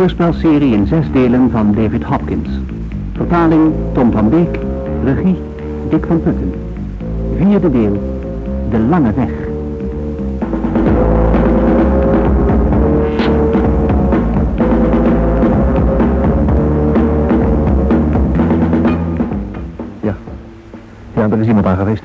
Hoorspelserie in zes delen van David Hopkins. Vertaling Tom van Beek. Regie Dick van Putten. Vierde deel. De Lange Weg. Ja. Ja, er is iemand aan geweest.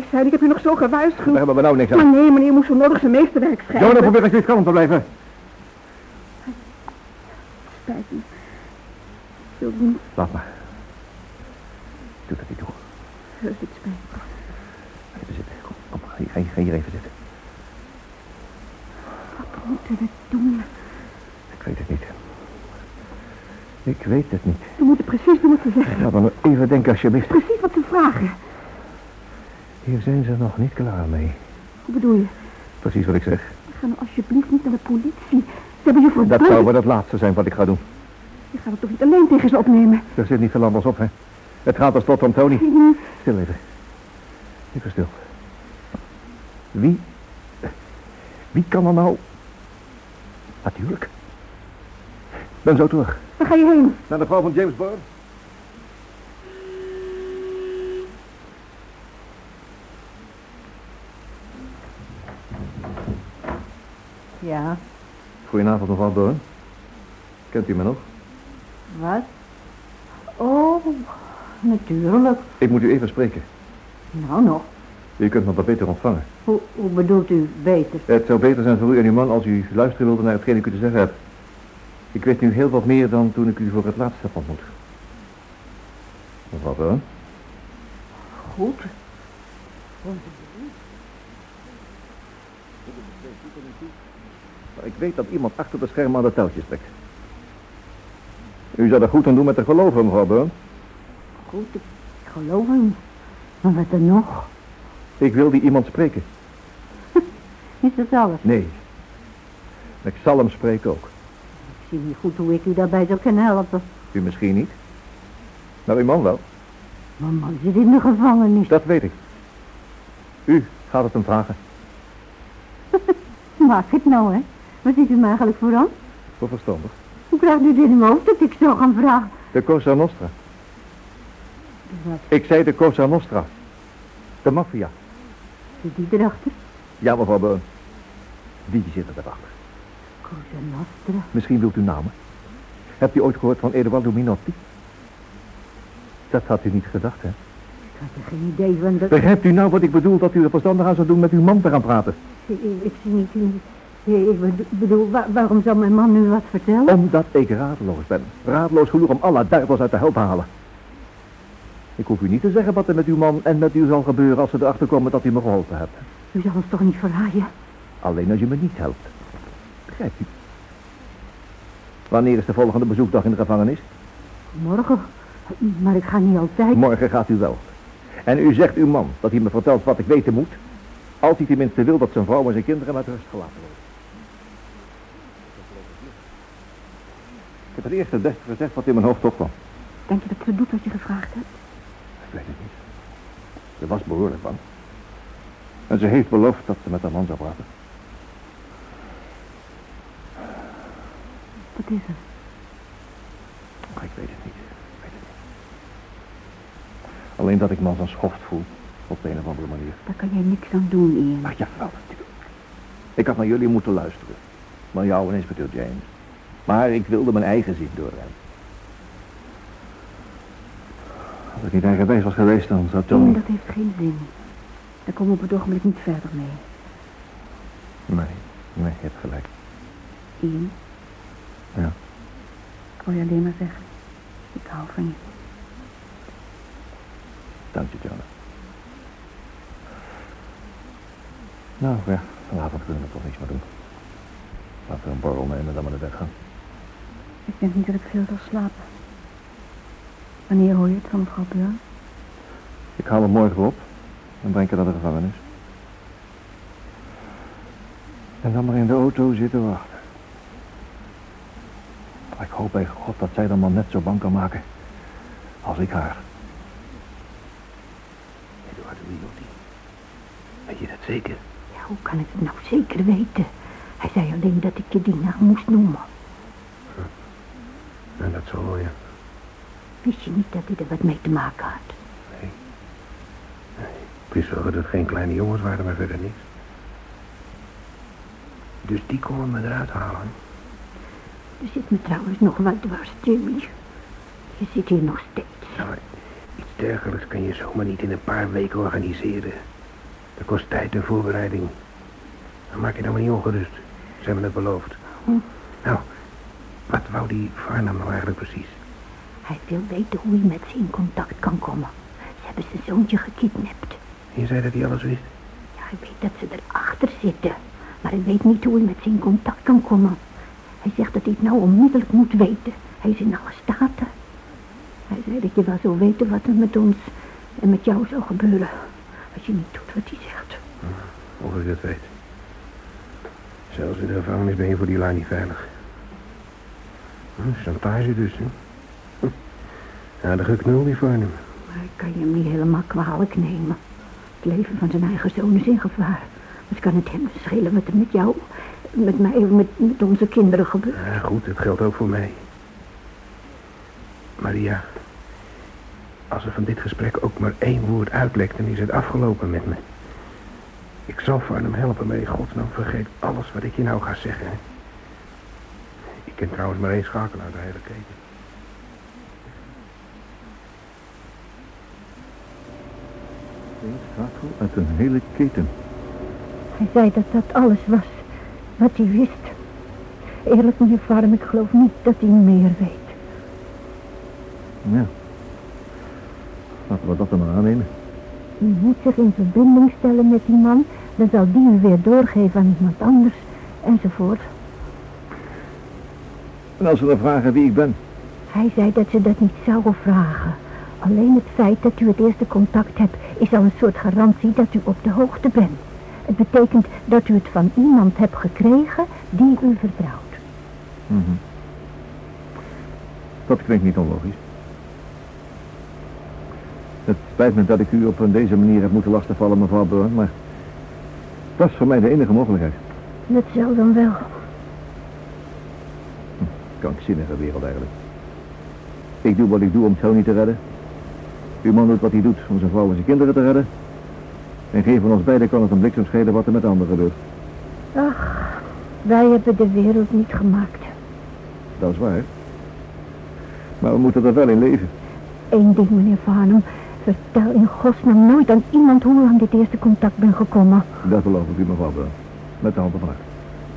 Eigenwijs zijn? Ik heb je nog zo gewaarschuwd. Daar hebben we nou niks Maar aan. nee, meneer moest zo nodig zijn meesterwerk schrijven. Jonah, probeer ik niet kalm te blijven. Spijt me. Ik wil niet Laat maar. Doe dat niet toe. heus iets spijt. me. Even zitten. Kom, kom. Ga, ga, hier even zitten. Wat moeten we doen? Ik weet het niet. Ik weet het niet. We moeten precies doen wat ze zeggen. Laat me even denken alsjeblieft. Precies wat ze vragen. Hier zijn ze nog niet klaar mee. Hoe bedoel je? Precies wat ik zeg. Ga nou alsjeblieft niet naar de politie. Ze hebben je voor Dat zou wel het laatste zijn wat ik ga doen. Je gaat het toch niet alleen tegen ze opnemen? Er zit niet veel anders op, hè. Het gaat er slot om Tony. Stil even. Even stil. Wie... Wie kan er nou... Natuurlijk. Ik ben zo terug. Waar ga je heen? Naar de vrouw van James Bond. Ja, Goedenavond, mevrouw Byrne. Kent u me nog? wat? Oh, natuurlijk. Ik moet u even spreken. Nou nog. U kunt me wat beter ontvangen. Hoe, hoe bedoelt u beter? Het zou beter zijn voor u en uw man als u luisteren wilde naar hetgeen ik u te zeggen heb. Ik weet nu heel wat meer dan toen ik u voor het laatst heb ontmoet. Mevrouw Byrne? Goed. Maar ik weet dat iemand achter de schermen aan de touwtjes trekt. U zou er goed aan doen met te geloven, mevrouw Byrne. Goed, ik geloof hem. Maar wat er nog? Ik wil die iemand spreken. Is dat alles? Nee. Ik zal hem spreken ook. Ik zie niet goed hoe ik u daarbij zou kunnen helpen. U misschien niet. Maar uw man wel. Mijn man zit in de gevangenis. Dat weet ik. U gaat het hem vragen. Maak het nou, hè. Wat ziet u me eigenlijk voor aan? Voor verstandig. Hoe krijgt u dit in mijn hoofd dat ik zou gaan vragen? De Cosa Nostra. Wat Ik zei de Cosa Nostra. De maffia. zit die erachter? Ja, mevrouw Byrne. Die zitten erachter. Cosa Nostra. Misschien wilt u namen. Hebt u ooit gehoord van Eduardo Minotti? Dat had u niet gedacht, hè? Ik had er geen idee van dat... Begrijpt u nou wat ik bedoel dat u er verstandig aan zou doen met uw man te gaan praten? Ik, ik, ik zie niet... Ik bedo- bedoel, wa- waarom zou mijn man nu wat vertellen? Omdat ik radeloos ben. Radeloos genoeg om alle duivels uit de hel te halen. Ik hoef u niet te zeggen wat er met uw man en met u zal gebeuren als ze erachter komen dat u me geholpen hebt. U zal ons toch niet verraaien? Alleen als je me niet helpt. Begrijpt u? Wanneer is de volgende bezoekdag in de gevangenis? Morgen. Maar ik ga niet altijd. Morgen gaat u wel. En u zegt uw man dat hij me vertelt wat ik weten moet. Als hij tenminste wil dat zijn vrouw en zijn kinderen met rust gelaten worden. Heb het eerste beste gezegd wat in mijn hoofd opkwam. Denk je dat ze doet wat je gevraagd hebt? Ik weet het niet. Ze was behoorlijk bang. En ze heeft beloofd dat ze met haar man zou praten. Wat is er? Maar ik weet het niet. Ik weet het niet. Alleen dat ik me als een schoft voel. Op de een of andere manier. Daar kan jij niks aan doen, Ian. Maar jawel, natuurlijk. Ik had naar jullie moeten luisteren. Naar jou en inspecteur James. Maar ik wilde mijn eigen zin doorrijden. Als ik niet eigenwijs was geweest, dan zou Ian, Tony... dat heeft geen zin. Daar komen we op het ogenblik niet verder mee. Nee, nee, je hebt gelijk. Ian? Ja. Ik wil je alleen maar zeggen. Ik hou van je. Dank je, Jonah. Nou ja, vanavond kunnen we toch niets meer doen. Laten we een borrel nemen en dan maar naar bed gaan. Ik denk niet dat ik veel zal slapen. Wanneer hoor je het van mevrouw Beur? Ik haal hem morgen op en breng ik haar naar de gevangenis. En dan maar in de auto zitten wachten. Ik hoop bij God dat zij dan maar net zo bang kan maken als ik haar. Eduard Willoughby. Weet je dat zeker? Ja, hoe kan ik het nou zeker weten? Hij zei alleen dat ik je die naam moest noemen. En dat zal wel, ja. Wist je niet dat hij er wat mee te maken had? Ik wist wel dat het geen kleine jongens waren, maar verder niks. Dus die konden me eruit halen. Er zit me trouwens nog wat dwars, Jimmy. Je zit hier nog steeds. Nou, iets dergelijks kan je zomaar niet in een paar weken organiseren. Dat kost tijd en voorbereiding. Dan maak je nou maar niet ongerust. Ze hebben het beloofd. Hm. Nou, wat wou die Farnham nou eigenlijk precies? Hij wil weten hoe hij met ze in contact kan komen. Ze hebben zijn zoontje gekidnapt. Je zei dat hij alles wist. Ja, hij weet dat ze erachter zitten. Maar hij weet niet hoe hij met ze in contact kan komen. Hij zegt dat hij het nou onmiddellijk moet weten. Hij is in alle staten. Hij zei dat je wel zou weten wat er met ons en met jou zou gebeuren. Als je niet doet wat hij zegt. Of ik dat weet. Zelfs in de gevangenis ben je voor die lui niet veilig. Hm, chantage dus, hè? Hm. Ja, de geknul die Farnham. Maar ik kan je hem niet helemaal kwalijk nemen. Het leven van zijn eigen zoon is in gevaar. Dus kan het hem schelen wat er met jou, met mij, met, met onze kinderen gebeurt. Ja, goed, het geldt ook voor mij. Maria, als er van dit gesprek ook maar één woord uitlekt, dan is het afgelopen met me. Ik zal Farnham helpen, maar in godsnaam vergeet alles wat ik je nou ga zeggen. Ken trouwens maar één schakel uit de hele keten. Eén schakel uit een hele keten. Hij zei dat dat alles was wat hij wist. Eerlijk, meneer Farm, ik geloof niet dat hij meer weet. Ja. Laten we dat dan maar aannemen. U moet zich in verbinding stellen met die man, dan zal die u weer doorgeven aan iemand anders, enzovoort. En als ze dan vragen wie ik ben? Hij zei dat ze dat niet zouden vragen. Alleen het feit dat u het eerste contact hebt, is al een soort garantie dat u op de hoogte bent. Het betekent dat u het van iemand hebt gekregen die u vertrouwt. Mhm. Dat klinkt niet onlogisch. Het spijt me dat ik u op deze manier heb moeten lastigvallen, mevrouw Burn, maar dat is voor mij de enige mogelijkheid. Dat zal dan wel. Krankzinnige wereld eigenlijk. Ik doe wat ik doe om Tony te redden. Uw man doet wat hij doet om zijn vrouw en zijn kinderen te redden. En geen van ons beiden kan het een bliksem schelen wat er met de anderen gebeurt. Ach, wij hebben de wereld niet gemaakt. Dat is waar. Maar we moeten er wel in leven. Eén ding, meneer Farnham. Vertel in godsnaam nooit aan iemand hoe u aan dit eerste contact bent gekomen. Dat beloof ik u, mevrouw. Met de handen van.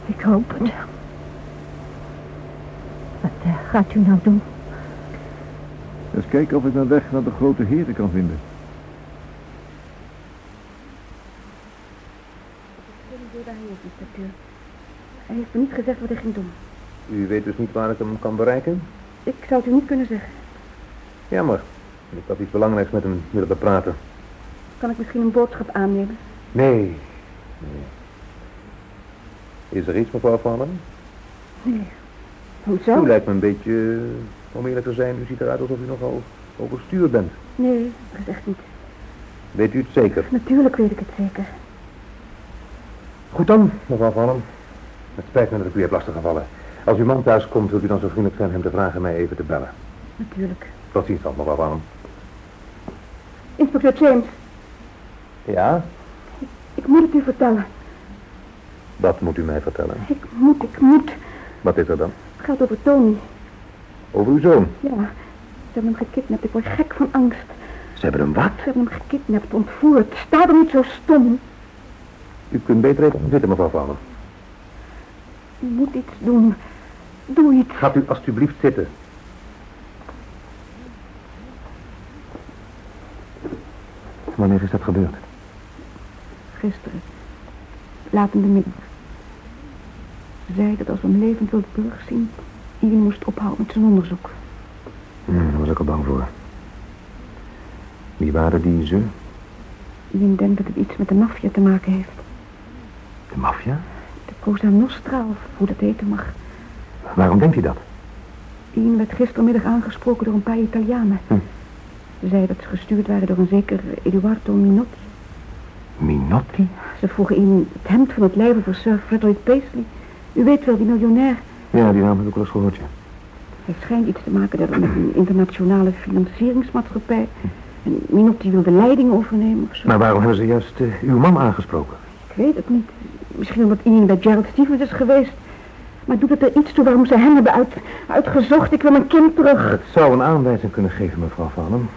Ik hoop het. Wat gaat u nou doen? Eens kijken of ik mijn weg naar de grote heren kan vinden. Hij heeft me niet gezegd wat hij ging doen. U weet dus niet waar ik hem kan bereiken? Ik zou het u niet kunnen zeggen. Jammer. Ik had iets belangrijks met hem willen bepraten. Kan ik misschien een boodschap aannemen? Nee. nee. Is er iets, mevrouw Van Nee. Hoezo? U lijkt me een beetje, eh, om eerlijk te zijn, u ziet eruit alsof u nogal overstuur bent. Nee, gezegd niet. Weet u het zeker? Natuurlijk weet ik het zeker. Goed dan, mevrouw Vallen. Het spijt me dat ik u heb lastiggevallen. Als uw man thuis komt, wilt u dan zo vriendelijk zijn hem te vragen mij even te bellen. Natuurlijk. Tot ziens dan, mevrouw Vallen. Inspecteur James, Ja? ik moet het u vertellen. Dat moet u mij vertellen. Ik moet, ik moet. Wat is er dan? Het gaat over Tony. Over uw zoon. Ja, ze hebben hem gekidnapt. Ik word gek van angst. Ze hebben hem wat? Ze hebben hem gekidnapt, ontvoerd. Sta er niet zo stom. U kunt beter even zitten, mevrouw Vallen. U moet iets doen. Doe iets. Gaat u alstublieft zitten. Wanneer is dat gebeurd? Gisteren. Laat in de middag. Ze zei dat als we hem levend wilden terugzien, Ian moest ophouden met zijn onderzoek. Hm, daar was ik al bang voor. Wie waren die ze? Ian denkt dat het iets met de maffia te maken heeft. De maffia? De Cosa Nostra, of hoe dat heten mag. Waarom denkt u dat? Ian werd gistermiddag aangesproken door een paar Italianen. Hm. Ze zeiden dat ze gestuurd waren door een zeker Eduardo Minotti. Minotti? Ze vroegen Ian het hemd van het lijven voor Sir Frederick Paisley. U weet wel, die miljonair. Ja, die naam heb ik wel eens gehoord, ja. Hij schijnt iets te maken met een internationale financieringsmaatschappij. En Minotti wil de leiding overnemen of zo. Maar waarom hebben ze juist eh, uw man aangesproken? Ik weet het niet. Misschien omdat Ian bij Gerald Stevens is geweest. Maar doet het er iets toe waarom ze hem hebben uit, uitgezocht? Ik wil mijn kind terug. Het zou een aanwijzing kunnen geven, mevrouw Vallen.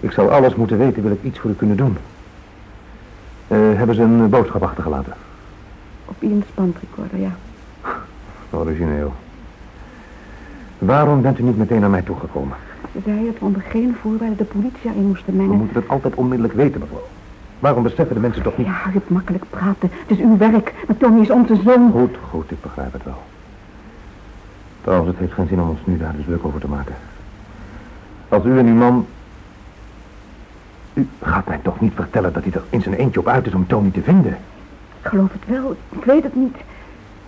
Ik zou alles moeten weten, wil ik iets voor u kunnen doen. Eh, hebben ze een boodschap achtergelaten? Op Ian's bandrecorder, ja. Origineel. Waarom bent u niet meteen naar mij toegekomen? Ze zei dat we onder geen voorwaarden de politie in moesten We mengen. moeten het altijd onmiddellijk weten, mevrouw. Waarom beseffen de mensen toch niet... Ja, u hebt makkelijk praten. Het is uw werk. Maar Tony is onze zoon. Goed, goed, ik begrijp het wel. Trouwens, het heeft geen zin om ons nu daar dus druk over te maken. Als u en uw man... U gaat mij toch niet vertellen dat hij er in zijn eentje op uit is om Tony te vinden? Ik geloof het wel. Ik weet het niet.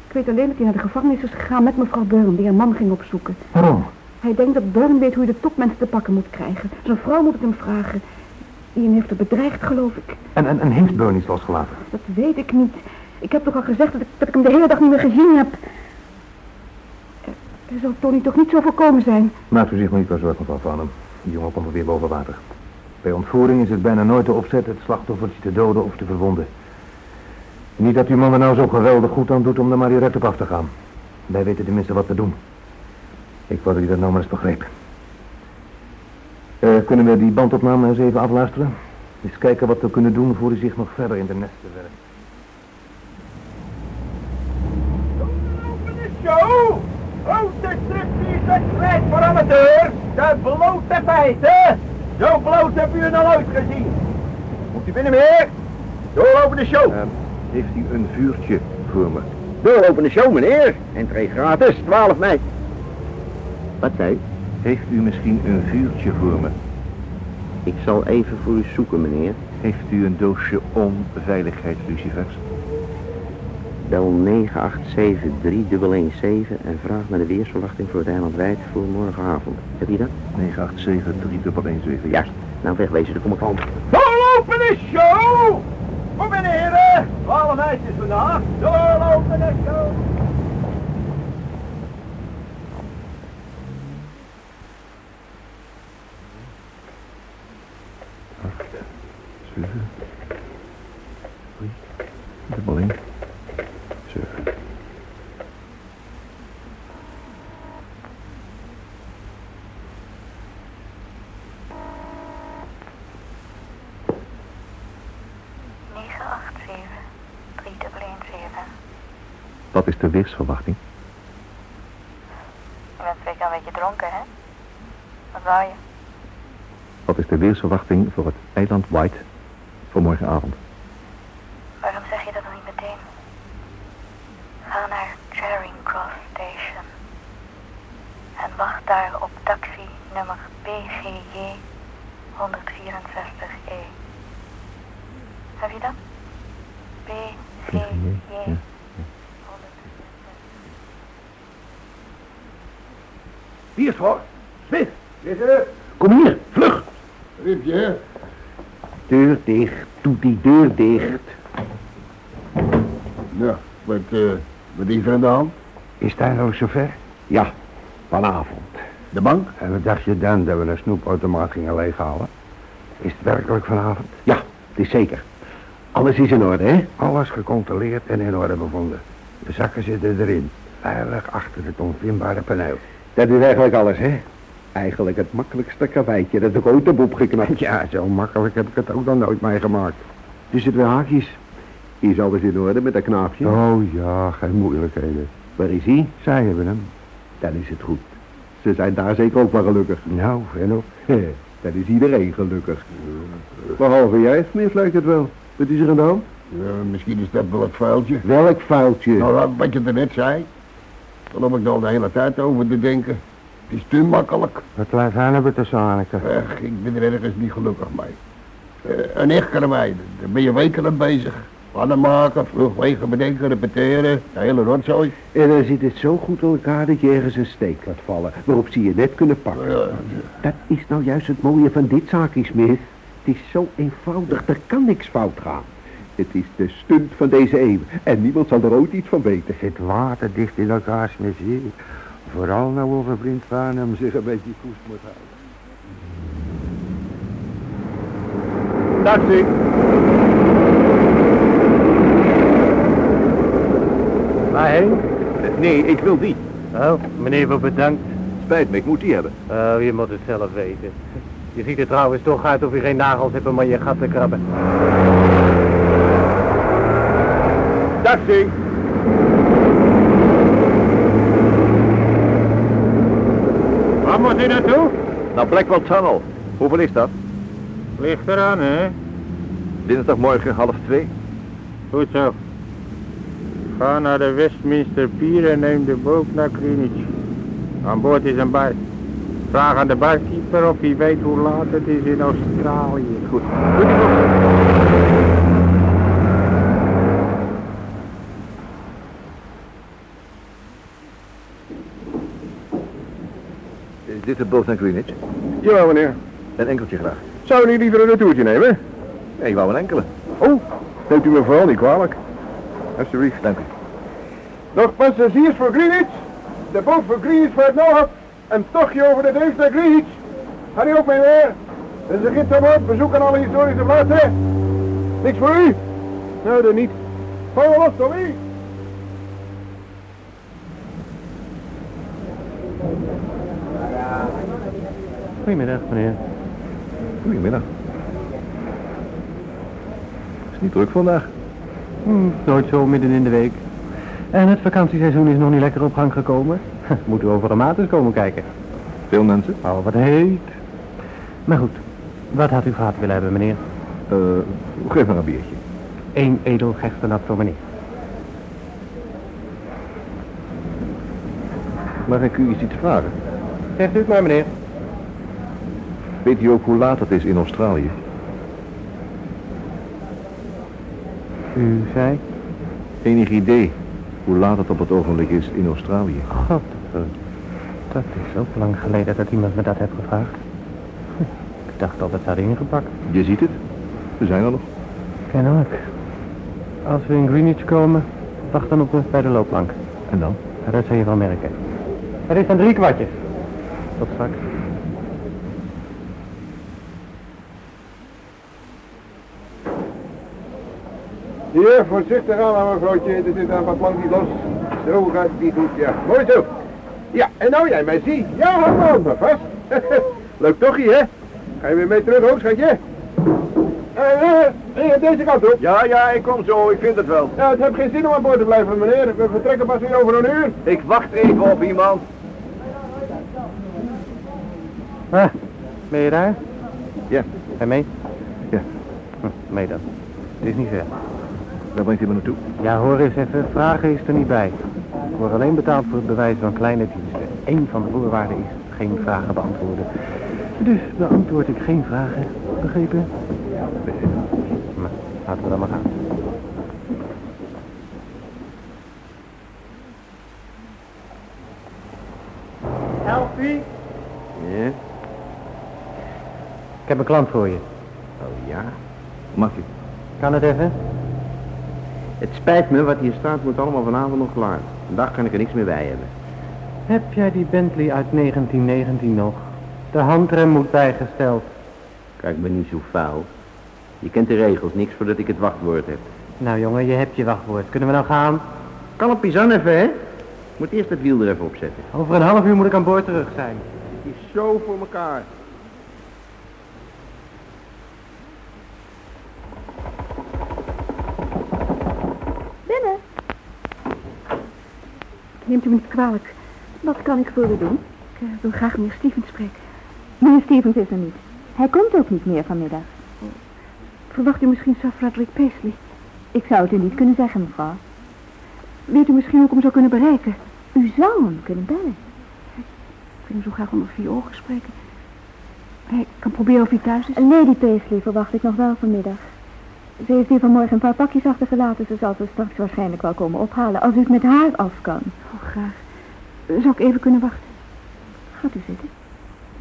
Ik weet alleen dat hij naar de gevangenis is gegaan met mevrouw Byrne, die haar man ging opzoeken. Waarom? Hij denkt dat Byrne weet hoe je de topmensen te pakken moet krijgen. Zijn vrouw moet het hem vragen. Ian heeft het bedreigd, geloof ik. En, en, en heeft Bernie losgelaten? Dat weet ik niet. Ik heb toch al gezegd dat ik, dat ik hem de hele dag niet meer gezien heb. Er, zal Tony toch niet zo voorkomen zijn. Maakt u zich maar niet zo zorgen, mevrouw Van hem. Die jongen komt weer boven water. Bij ontvoering is het bijna nooit de opzet het slachtoffertje te doden of te verwonden. Niet dat uw man er nou zo geweldig goed aan doet om er maar direct op af te gaan. Wij weten tenminste wat te doen. Ik wou dat u dat nou maar eens begreep. Eh, kunnen we die bandopname eens even afluisteren? Eens kijken wat we kunnen doen voor u zich nog verder in de nesten werkt. Show! Grote striptease strijd voor amateurs! De blote feiten! Zo bloot heb u er nog nooit gezien! Moet u binnen meer? Doorlopende show! Heeft u een vuurtje voor me? Doorlopende show, meneer! Entree gratis, 12 mei. Wat zei Heeft u misschien een vuurtje voor me? Ik zal even voor u zoeken, meneer. Heeft u een doosje onveiligheidslucifers? Bel 9873117 en vraag naar de weersverwachting voor het eiland Wijd voor morgenavond. Heb je dat? 987 Ja. Nou, wegwezen, daar kom ik al. Doorlopende show! Kom binnen! 12 meisjes vandaag. Doorlopende show! Zeven. Drie. Dubbel één. Zeven. Wat is de weersverwachting? Je bent zeker een beetje dronken, hè? Wat wou je? Wat is de weersverwachting voor het eiland White voor morgenavond? Waarom zeg je dat nog niet meteen? Ga naar Charing Cross Station. En wacht daar op taxi nummer BGJ 164E. Heb je dat? BGJ ja. 164. Wie is voor? Smith, Zitten. kom hier, vlug. Riepje, hè? Deur dicht, doe die deur dicht. Nou, wat, eh, wat is er aan de hand? Is zover? Ja, vanavond. De bank? En wat dacht je dan dat we een snoepautomaat gingen leeghalen? Is het werkelijk vanavond? Ja, het is zeker. Alles is in orde, hè? Alles gecontroleerd en in orde bevonden. De zakken zitten erin. Veilig achter het onvindbare paneel. Dat is eigenlijk alles, hè? Eigenlijk het makkelijkste karweitje dat ik ooit heb opgeknapt. Ja, zo makkelijk heb ik het ook nog nooit meegemaakt. Dus het weer haakjes. Is alles in orde met dat knaapje? Oh ja, geen moeilijkheden. Waar is hij? Zij hebben hem. Dan is het goed. Ze zijn daar zeker ook wel gelukkig. Nou, en op. Dan is iedereen gelukkig. Behalve jij, Smith, lijkt het wel. Wat is er aan de hand? Ja, misschien is dat wel het vuiltje. Welk vuiltje? Nou, wat je er net zei. Daar loop ik al de hele tijd over te denken. Het is te makkelijk. Wat laat aan hebben te zaniken. Ik ben er ergens niet gelukkig mee. Eh, een echt karwei, daar ben je weken aan bezig. Plannen maken, vlug wegen bedenken, repeteren, de hele rotzooi. En dan zit het zo goed in elkaar dat je ergens een steek laat vallen, waarop ze je net kunnen pakken. Ja, Dat is nou juist het mooie van dit zaakje, Smith. Het is zo eenvoudig, er kan niks fout gaan. Het is de stunt van deze eeuw en niemand zal er ooit iets van weten. Het waterdicht in elkaar smissie. Vooral nou over vriend Farnham zich een beetje koest moet houden. Taxi. Waarheen? Nee, ik wil die. Oh, meneer, wel bedankt. Spijt me, ik moet die hebben. Oh, je moet het zelf weten. Je ziet er trouwens toch uit of je geen nagels hebt om aan je gat te krabben. Taxi. Waar moet u naartoe? Naar Blackwell Tunnel. Hoeveel is dat? Ligt eraan, hè? Dinsdagmorgen half twee. Goed zo. Ga naar de Westminster Pier en neem de boot naar Greenwich. Aan boord is een bar. Vraag aan de barkeeper of hij weet hoe laat het is in Australië. Goed. Is dit de boot naar Greenwich? Ja, meneer. Een enkeltje graag. Zou u niet liever een retourtje nemen? Nee, ik wou een enkele. Oh, neemt u me vooral niet kwalijk. Alsjeblieft. Dank u. Nog passagiers voor Greenwich. De boot voor Greenwich vaart nou af. Een tochtje over de Deus naar Greenwich. Ga niet op, meneer. Er is een gids aan boord. Bezoek aan alle historische plaatsen. Niks voor u? Nou, dan niet. Val los, Tommy. Goedemiddag, meneer. Goedemiddag. Is niet druk vandaag. Hm, nooit zo midden in de week. En het vakantieseizoen is nog niet lekker op gang gekomen. Moet u over een maand eens komen kijken. Veel mensen? Oh, wat heet. Maar goed, wat had u gehad willen hebben, meneer? Eh, geef maar een biertje. Eén edel gerstenat voor meneer. Mag ik u iets iets vragen? Zegt u het maar, meneer. Weet u ook hoe laat het is in Australië? U zei? Enig idee hoe laat het op het ogenblik is in Australië? God, eh, dat is ook lang geleden dat iemand me dat heeft gevraagd. Ik dacht dat het had ingepakt. Je ziet het. We zijn er nog. Kennelijk. Als we in Greenwich komen, wacht dan op de, bij de loopplank. En dan? Dat zul je wel merken. Er is dan drie kwartjes. Tot straks. Hier, voorzichtig aan, mijn vrouwtje. Er zit een wat plank niet los. Zo gaat die goed, ja. Mooi zo. Ja, en nou jij mij zie. Ja, hou maar vast. Leuk tochie, hè? Ga je weer mee terug, ook, schatje? Eh, eh, eh, deze kant op. Ja, ja, ik kom zo. Ik vind het wel. Ja, het heeft geen zin om aan boord te blijven, meneer. We vertrekken pas weer over een uur. Ik wacht even op iemand. Ah, ben je daar? Ja. Ga je mee? Ja. Hm, mee dan. Het is niet ver. Waar brengt u me naartoe? Ja, hoor eens even, vragen is er niet bij. Ik word alleen betaald voor het bewijs van kleine diensten. Eén van de voorwaarden is geen vragen beantwoorden. Dus beantwoord ik geen vragen. Begrepen? Nou, laten we dan maar gaan. Elfie? Ja? Ik heb een klant voor je. Oh ja? Mag je? Kan het even? Het spijt me, wat hier staat moet allemaal vanavond nog klaar. Vandaag kan ik er niks meer bij hebben. Heb jij die Bentley uit 1919 nog? De handrem moet bijgesteld. Kijk, ben niet zo fout. Je kent de regels, niks voordat ik het wachtwoord heb. Nou jongen, je hebt je wachtwoord. Kunnen we nou gaan? Kan op Pizan even, hè? Ik moet eerst het wiel er even opzetten. Over een half uur moet ik aan boord terug zijn. Het is zo voor elkaar. Binnen. Neemt u me niet kwalijk. Wat kan ik voor u doen? Ik eh, wil graag meneer Stevens spreken. Meneer Stevens is er niet. Hij komt ook niet meer vanmiddag. Verwacht u misschien Sir Frederick Paisley? Ik zou het u niet kunnen zeggen, mevrouw. Weet u misschien hoe ik hem zou kunnen bereiken? U zou hem kunnen bellen. Ik wil hem zo graag onder vier ogen spreken. Hij kan proberen of hij thuis is. Lady Paisley verwacht ik nog wel vanmiddag. Ze heeft hier vanmorgen een paar pakjes achtergelaten. Ze zal ze straks waarschijnlijk wel komen ophalen als u het met haar af kan. Oh, graag. Zou ik even kunnen wachten? Gaat u zitten.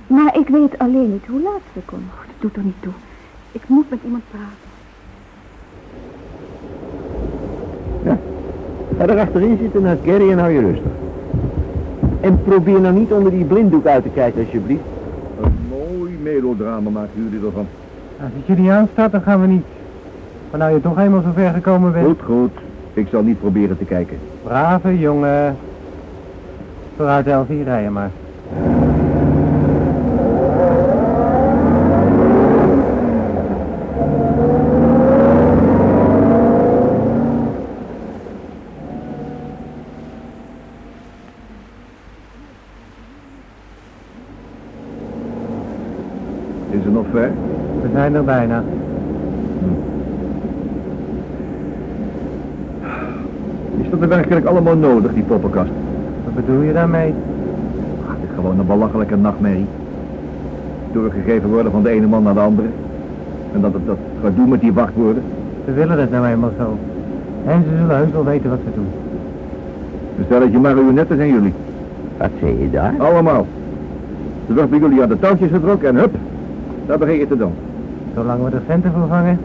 Maar ik weet alleen niet hoe laat ze komt. Oh, dat doet er niet toe. Ik moet met iemand praten. Ga er achterin zitten naar Gary en hou je rustig. En probeer nou niet onder die blinddoek uit te kijken, alsjeblieft. Een mooi melodrama maken jullie ervan. Als het je niet aanstaat, dan gaan we niet. Maar nou je toch eenmaal zo ver gekomen bent. Goed, goed. Ik zal niet proberen te kijken. Brave jongen. Vooruit Elfie, rijden maar. Is het nog ver? We zijn er bijna. Is dat er werkelijk allemaal nodig, die poppenkast? Wat bedoel je daarmee? Ach, het is gewoon een belachelijke nachtmerrie. Doorgegeven worden van de ene man naar de andere. En dat het dat gaat doen met die wachtwoorden. Ze willen het nou eenmaal zo. En ze zullen heus wel weten wat ze doen. Een stelletje marionetten zijn jullie. Wat zei je daar? Allemaal. Ze wordt bij jullie aan de touwtjes getrokken en hup, daar begin je te dan. Zolang we de centen voor vangen.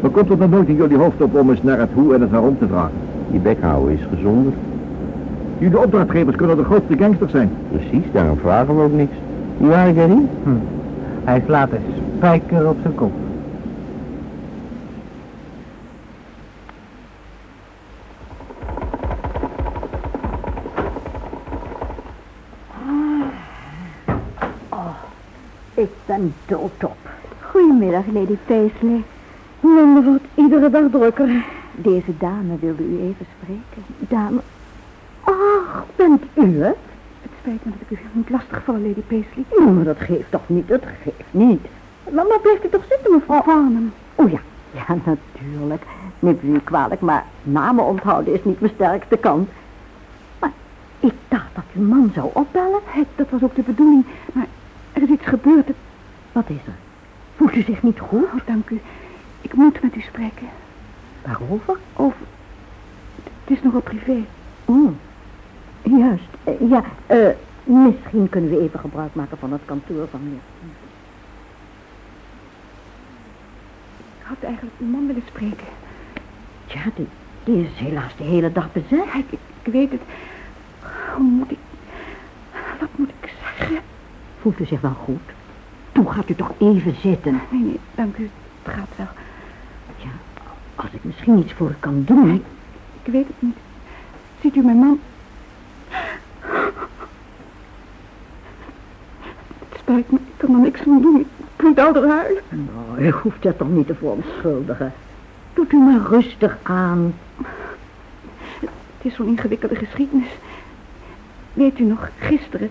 Maar komt het dan nooit in jullie hoofd op om eens naar het hoe en het waarom te vragen? Je bek houden is gezonder. Jullie opdrachtgevers kunnen de grootste gangsters zijn. Precies, daarom vragen we ook niks. Niet waar, Gary? Hm. Hij slaat een spijker op zijn kop. Ik ben doodop. Goedemiddag, Lady Paisley. Men wordt iedere dag drukker. Deze dame wilde u even spreken. Dame? Ach, bent u het? Het spijt me dat ik u moet lastigvallen, Lady Paisley. Nou, maar dat geeft toch niet, dat geeft niet. Maar, maar blijft u toch zitten, mevrouw Farnham? Oh ja, ja, natuurlijk. Neemt u kwalijk, maar namen onthouden is niet mijn sterkste kant. Maar ik dacht dat uw man zou opbellen. Dat was ook de bedoeling, maar er is iets gebeurd. Wat is er? Voelt u zich niet goed? Oh, dank u. Ik moet met u spreken. Waarover? Over... Het is nogal privé. Oh, juist. Eh, ja, eh, misschien kunnen we even gebruik maken van het kantoor van meneer. Ik had eigenlijk uw man willen spreken. Ja, die, die is helaas de hele dag bezet. Ja, ik, ik weet het. Hoe moet ik... Wat moet ik zeggen? Voelt u zich wel goed? Toen gaat u toch even zitten. Nee, nee, dank u. Het gaat wel. Als ik misschien iets voor kan doen. Ik, ik weet het niet. Ziet u mijn man? Het spijt me, ik kan er niks aan doen. Ik moet ouder huilen. Nou, u hoeft het toch niet te verontschuldigen. Doet u maar rustig aan. Het is zo'n ingewikkelde geschiedenis. Weet u nog, gisteren,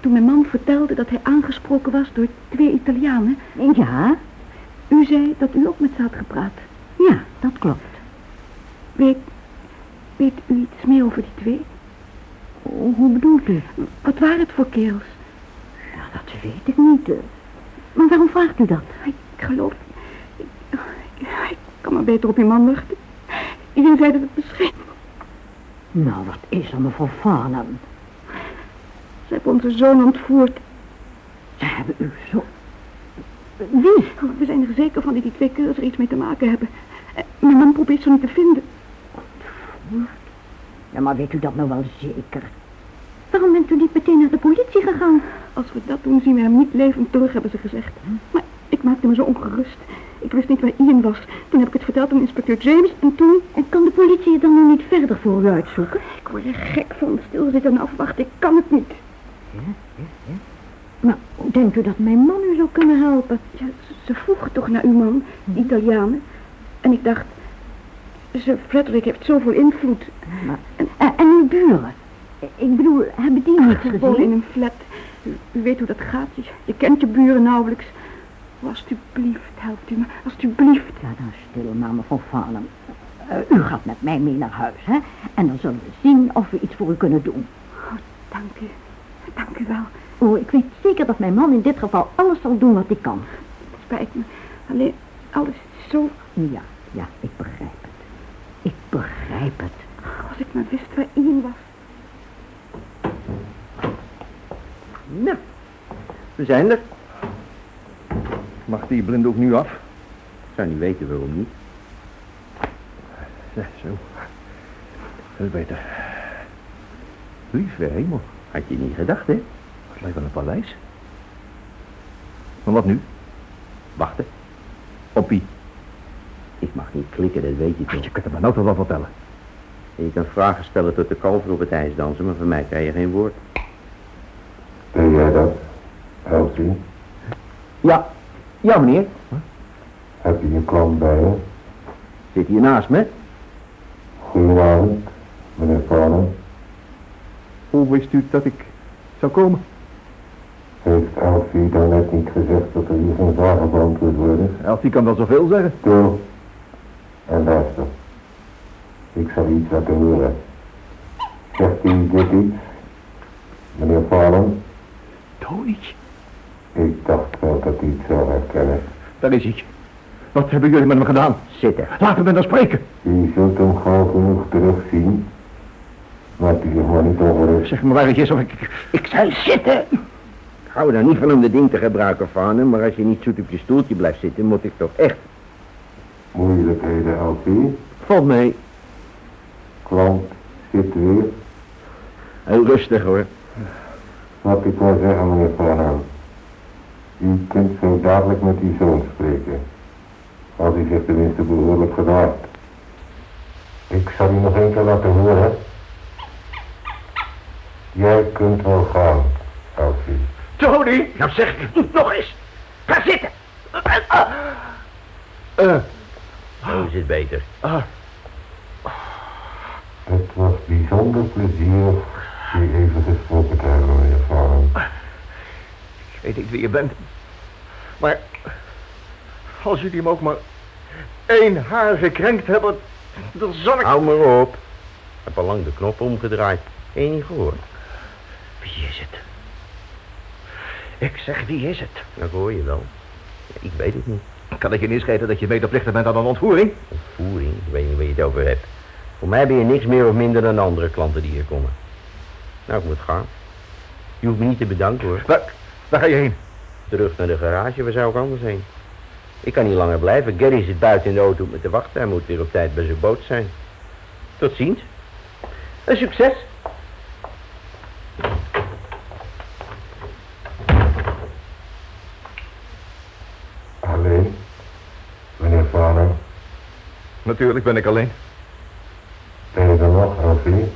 toen mijn man vertelde dat hij aangesproken was door twee Italianen. Ja? U zei dat u ook met ze had gepraat. Dat klopt. Weet, weet u iets meer over die twee? Hoe bedoelt u? Wat waren het voor kerels? Ja, dat weet ik niet. Maar waarom vraagt u dat? Ik geloof... Ik, ik, kan maar beter op uw man wachten. Iedereen zei dat het beschreef. Nou, wat is er, mevrouw Farnham? Ze hebben onze zoon ontvoerd. Ze hebben u zo... Wie? Oh, We zijn er zeker van dat die twee killers er iets mee te maken hebben. Eh, Mijn man probeert ze niet te vinden. Ja, maar weet u dat nou wel zeker? Waarom bent u niet meteen naar de politie gegaan? Als we dat doen, zien we hem niet levend terug, hebben ze gezegd. Maar ik maakte me zo ongerust. Ik wist niet waar Ian was. Toen heb ik het verteld aan inspecteur James en toen... En kan de politie het dan nog niet verder voor u uitzoeken? Ik word er gek van, stilzitten en afwachten. Ik kan het niet. Maar hoe denkt u dat mijn man u zou kunnen helpen? Ja, ze- ze vroegen toch naar uw man, de Italianen. En ik dacht, Sir Frederick heeft zoveel invloed. Maar, en, en uw buren? Ik bedoel, hebben die niets Ze wonen in gezien? een flat. U, u weet hoe dat gaat. Je, je kent je buren nauwelijks. Oh, alsjeblieft, helpt u me. Alsjeblieft. Ja, dan stil, mama van. Eh, u gaat met mij mee naar huis, hè? En dan zullen we zien of we iets voor u kunnen doen. Oh, dank u. Dank u wel. Oh, ik weet zeker dat mijn man in dit geval alles zal doen wat hij kan. Het spijt me. Alleen, alles is zo... Ja, ja, ik begrijp het. Ik begrijp het. Als ik maar wist waar Ian was. Nou, we zijn er. Mag die blinde ook nu af? Ik zou niet weten waarom niet. Ja, zo. Dat is beter. Lieve hemel, Had je niet gedacht, hè? het lijkt wel een paleis. Maar wat nu? Wachten. Oppie, Ik mag niet klikken, dat weet je toch. je kunt het me nou toch wel vertellen. En je kan vragen stellen tot de kalver op het ijs dansen, maar van mij krijg je geen woord. Ben jij dat, Elsie? Ja, ja meneer. Heb je je klant bij je? Zit hier naast me? Goedenavond, meneer Farnham. Hoe wist u dat ik zou komen? Heeft Elsie dan net niet gezegd dat er hier geen vragen beantwoord worden? Elsie kan wel zoveel zeggen. Stil. En luister. Ik zal iets laten horen. Zegt u dit iets? Meneer Farnham? Tony, Ik dacht wel dat u het zou herkennen. daar is hij. Wat hebben jullie met hem gedaan? Zitten. Laten we dan spreken. U zult hem gauw genoeg terugzien. Maakt u zich maar niet ongerust. Zeg me waar het is of ik... ik- Ik zei zitten! Ik hou daar niet van om de ding te gebruiken van hem, maar als je niet zoet op je stoeltje blijft zitten, moet ik toch echt. Moeilijkheden, Elsie. Valt mee. Klant zit weer. Heel rustig hoor. Wat ik wil zeggen, meneer Farnham. U kunt zo dadelijk met uw zoon spreken. Als u zich tenminste behoorlijk gedraagt. Ik zal u nog één keer laten horen. Jij kunt wel gaan, Elsie. Tony! Nou zeg ik, doe het nog eens. Ga zitten. Eh, Zo is het beter. ah, Het was bijzonder plezierig u even gesproken te hebben, meneer ik weet niet wie je bent. Maar als jullie hem ook maar één haar gekrenkt hebben, dan zal ik... Hou maar op. Ik heb al lang de knop omgedraaid. Eén niet gehoord. Wie is het? Ik zeg, wie is het? Dat hoor je wel. Ik weet het niet. Kan ik je niet scheten dat je medeplichtig bent aan een ontvoering? Ontvoering, ik weet niet waar je het over hebt. Voor mij ben je niks meer of minder dan andere klanten die hier komen. Nou, ik moet gaan. Je hoeft me niet te bedanken hoor. Waar, waar ga je heen? Terug naar de garage, waar zou ik anders heen? Ik kan niet langer blijven. Gary zit buiten in de auto op me te wachten. Hij moet weer op tijd bij zijn boot zijn. Tot ziens. Een succes. Alleen, meneer Farnham. Natuurlijk ben ik alleen. Ben je er nog, Elsie?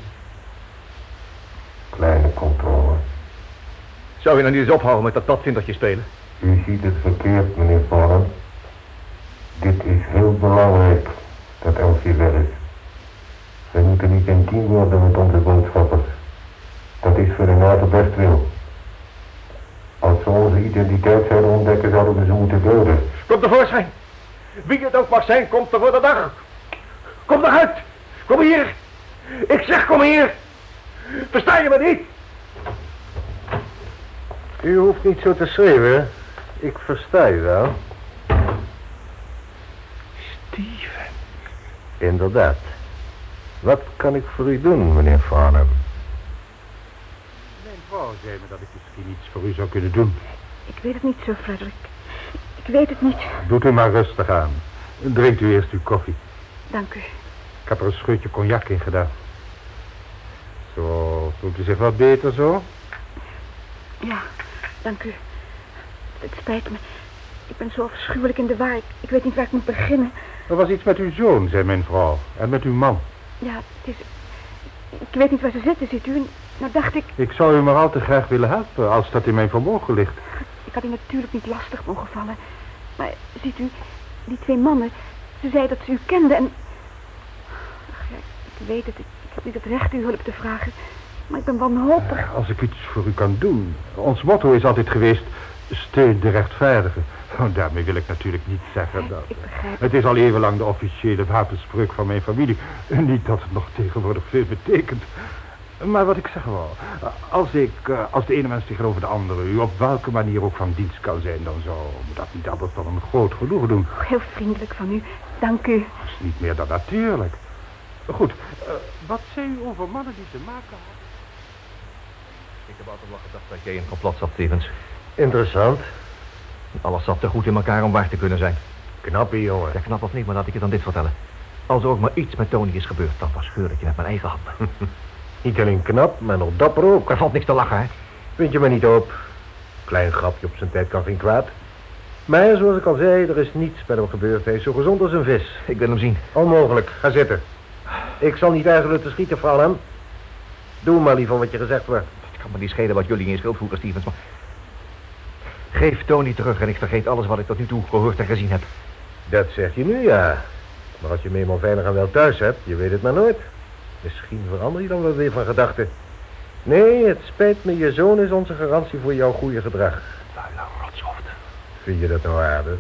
Kleine controle. Zou je nou niet eens ophouden met dat padvindertje spelen? U ziet het verkeerd, meneer Farnham. Dit is heel belangrijk, dat Elsie weg is. We moeten niet intiem worden met onze boodschappers. Dat is voor een aardig best wil. Als ze onze identiteit zouden ontdekken, zouden we ze moeten doden. Kom tevoorschijn. Wie het ook mag zijn, komt er voor de dag. Kom eruit. Kom hier. Ik zeg kom hier. Versta je me niet? U hoeft niet zo te schreeuwen. Ik versta u wel. Steven. Inderdaad. Wat kan ik voor u doen, meneer Farnham? Mijn vrouw vrouw zei me dat ik misschien iets voor u zou kunnen doen. Ik weet het niet, Sir Frederick. Ik weet het niet. Doet u maar rustig aan. Drinkt u eerst uw koffie. Dank u. Ik heb er een scheutje cognac in gedaan. Zo, voelt u zich wat beter zo? Ja, dank u. Het spijt me. Ik ben zo afschuwelijk in de war. Ik, ik weet niet waar ik moet beginnen. Er was iets met uw zoon, zei mijn vrouw. En met uw man. Ja, het is... Ik weet niet waar ze zitten, ziet u. Nou dacht ik... Ik zou u maar al te graag willen helpen, als dat in mijn vermogen ligt. Ik had u natuurlijk niet lastig mogen vallen. Maar ziet u, die twee mannen... Ze zei dat ze u kenden en... Ach ja, ik weet het. Ik, ik heb niet het recht uw hulp te vragen. Maar ik ben wanhopig. Als ik iets voor u kan doen. Ons motto is altijd geweest... Steun de rechtvaardigen. Oh, daarmee wil ik natuurlijk niet zeggen dat... Ik begrijp Het is al eeuwenlang de officiële wapenspreuk van mijn familie. Niet dat het nog tegenwoordig veel betekent. Maar wat ik zeggen wou... Als ik, eh, als de ene mens tegenover de andere... u op welke manier ook van dienst kan zijn... dan zou dat niet anders dan een groot genoegen doen. Heel vriendelijk van u. Dank u. Dat is niet meer dan natuurlijk. Goed, eh, wat zei u over mannen die te maken hadden? Ik heb altijd wel gedacht dat jij in complot zat, Stevens. Interessant. Alles zat te goed in elkaar om waar te kunnen zijn. Knappe jongen. Ja, knap of niet, maar laat ik je dan dit vertellen. Als er ook maar iets met Tony is gebeurd, dan verscheur ik je met mijn eigen hand. Niet alleen knap, maar nog dapper ook. Er valt niks te lachen, hè? Vind je me niet op? Klein grapje op zijn tijd kan geen kwaad. Maar zoals ik al zei, er is niets met hem gebeurd. Hij is zo gezond als een vis. Ik wil hem zien. Onmogelijk. Ga zitten. Ik zal niet eigenlijk te schieten van hem. Doe maar liever wat je gezegd wordt. Het kan me niet schelen wat jullie in schuld voeren, Stevens, maar... Geef Tony terug en ik vergeet alles wat ik tot nu toe gehoord en gezien heb. Dat zeg je nu, ja. Maar als je me eenmaal veilig en wel thuis hebt, je weet het maar nooit. Misschien verander je dan wel weer van gedachten. Nee, het spijt me, je zoon is onze garantie voor jouw goede gedrag. Vind je dat nou aardig?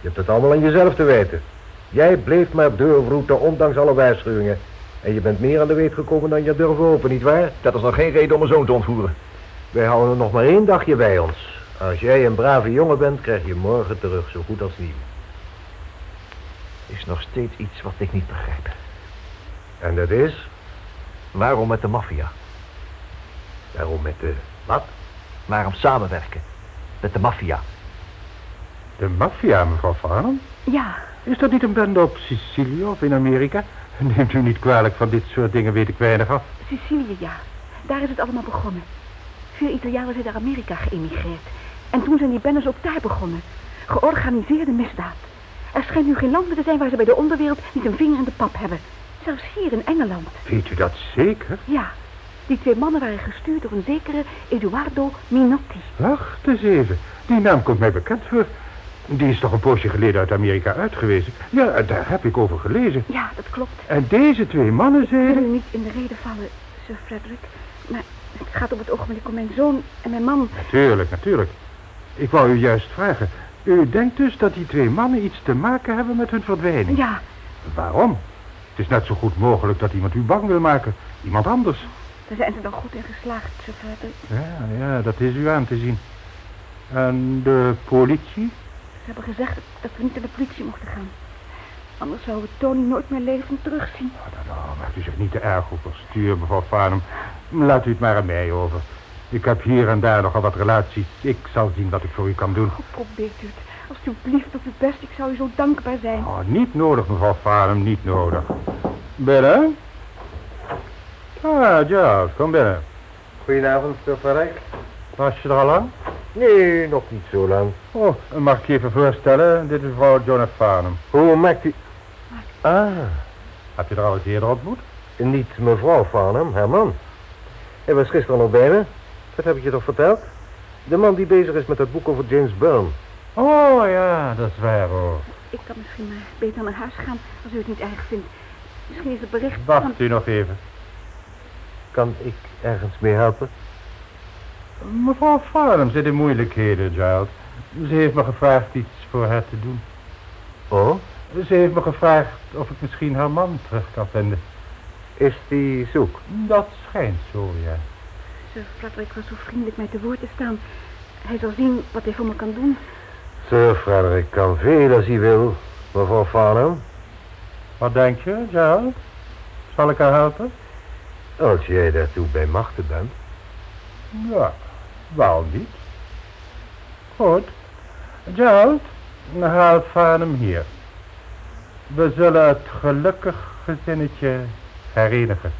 Je hebt het allemaal aan jezelf te weten. Jij bleef maar doorvroeten, ondanks alle waarschuwingen. En je bent meer aan de weet gekomen dan je durven open, nietwaar? Dat is nog geen reden om mijn zoon te ontvoeren. Wij houden nog maar één dagje bij ons. Als jij een brave jongen bent, krijg je morgen terug zo goed als nieuw. Is nog steeds iets wat ik niet begrijp. En dat is? Waarom met de maffia? Waarom met de... Wat? Waarom samenwerken? Met de maffia. De maffia, mevrouw Farnham? Ja, Is dat niet een bende op Sicilië of in Amerika? Neemt u niet kwalijk van dit soort dingen, weet ik weinig af. Sicilië, ja. Daar is het allemaal begonnen. Veel Italianen zijn naar Amerika geëmigreerd. En toen zijn die bendes ook daar begonnen. Georganiseerde misdaad. Er schijnt nu geen land meer te zijn waar ze bij de onderwereld niet een vinger in de pap hebben. Zelfs hier in Engeland. Weet u dat zeker? Ja, die twee mannen waren gestuurd door een zekere Eduardo Minotti. Wacht eens even. Die naam komt mij bekend voor. Die is toch een poosje geleden uit Amerika uitgewezen? Ja, daar heb ik over gelezen. Ja, dat klopt. En deze twee mannen Ik wil u niet in de reden vallen, Sir Frederick. Maar het gaat op het ogenblik om mijn zoon en mijn man. Natuurlijk, natuurlijk. Ik wou u juist vragen. U denkt dus dat die twee mannen iets te maken hebben met hun verdwijning? Ja, Waarom? Het is net zo goed mogelijk dat iemand u bang wil maken. Iemand anders. daar zijn ze dan goed in geslaagd, Sir Frederick. Ja, ja, dat is u aan te zien. En de politie? Hebben gezegd dat we niet naar de politie mochten gaan. Anders zouden we Tony nooit meer levend terugzien. Nou, maakt u zich niet te erg overstuur, mevrouw Farnham. Laat u het maar aan mij over. Ik heb hier en daar nogal wat relaties. Ik zal zien wat ik voor u kan doen. Hoe probeert u het? Alsjeblieft, op uw best. Ik zou u zo dankbaar zijn. Oh, niet nodig, mevrouw Farnham, niet nodig. Binnen? Ah, ja, kom binnen. Goedenavond, Frederick. Was je er al lang? Nee, nog niet zo lang. Oh, mag ik je even voorstellen? Dit is mevrouw Jonah Farnham. Hoe maakt u... Ah, Heb je er al eens eerder ontmoet? niet mevrouw Farnham, haar man. Hij was gisteren nog bij me. Dat heb ik je toch verteld? De man die bezig is met dat boek over James Byrne. Oh, ja, dat is waar, hoor. Ik kan misschien maar beter naar huis gaan als u het niet erg vindt. Misschien is het bericht... Wacht u nog even. Kan ik ergens mee helpen? Mevrouw Farnham zit in moeilijkheden, Giles. Ze heeft me gevraagd iets voor haar te doen. Oh? Ze heeft me gevraagd of ik misschien haar man terug kan vinden. Is die zoek? Dat schijnt zo, ja. Sir Frederick was zo vriendelijk mij te woord te staan. Hij zal zien wat hij voor me kan doen. Sir Frederick kan veel als hij wil, mevrouw Farnham. Wat denk je, Giles? Zal ik haar helpen? Als jij daartoe bij machten bent. Ja, wel niet. Goed. Gerald, haal Farnham hier. We zullen het gelukkig gezinnetje herenigen.